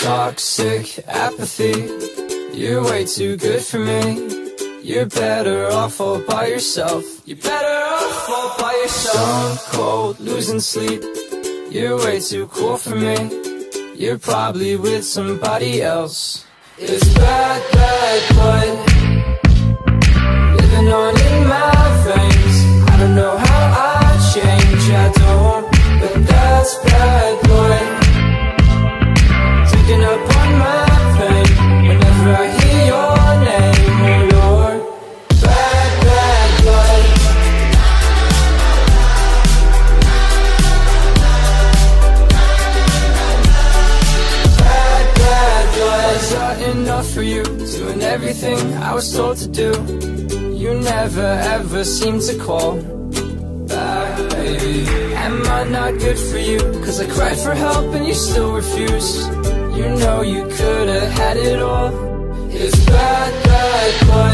toxic apathy. You're way too good for me. You're better off all by yourself. You're better off all by yourself. Stone cold, losing sleep. You're way too cool for me. You're probably with somebody else. It's bad, bad blood. Living on in my veins. I don't know how I change, I don't But that's bad for you Doing everything I was told to do. You never ever seem to call back, baby. Am I not good for you? Cause I cried for help and you still refuse. You know you could've had it all. It's bad, bad blood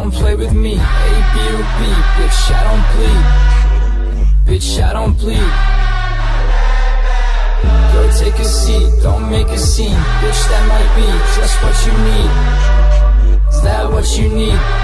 don't play with me. A, B, bitch, I don't bleed. Bitch, I don't bleed. Go take a seat, don't make a scene. Bitch, that might be just what you need. Is that what you need?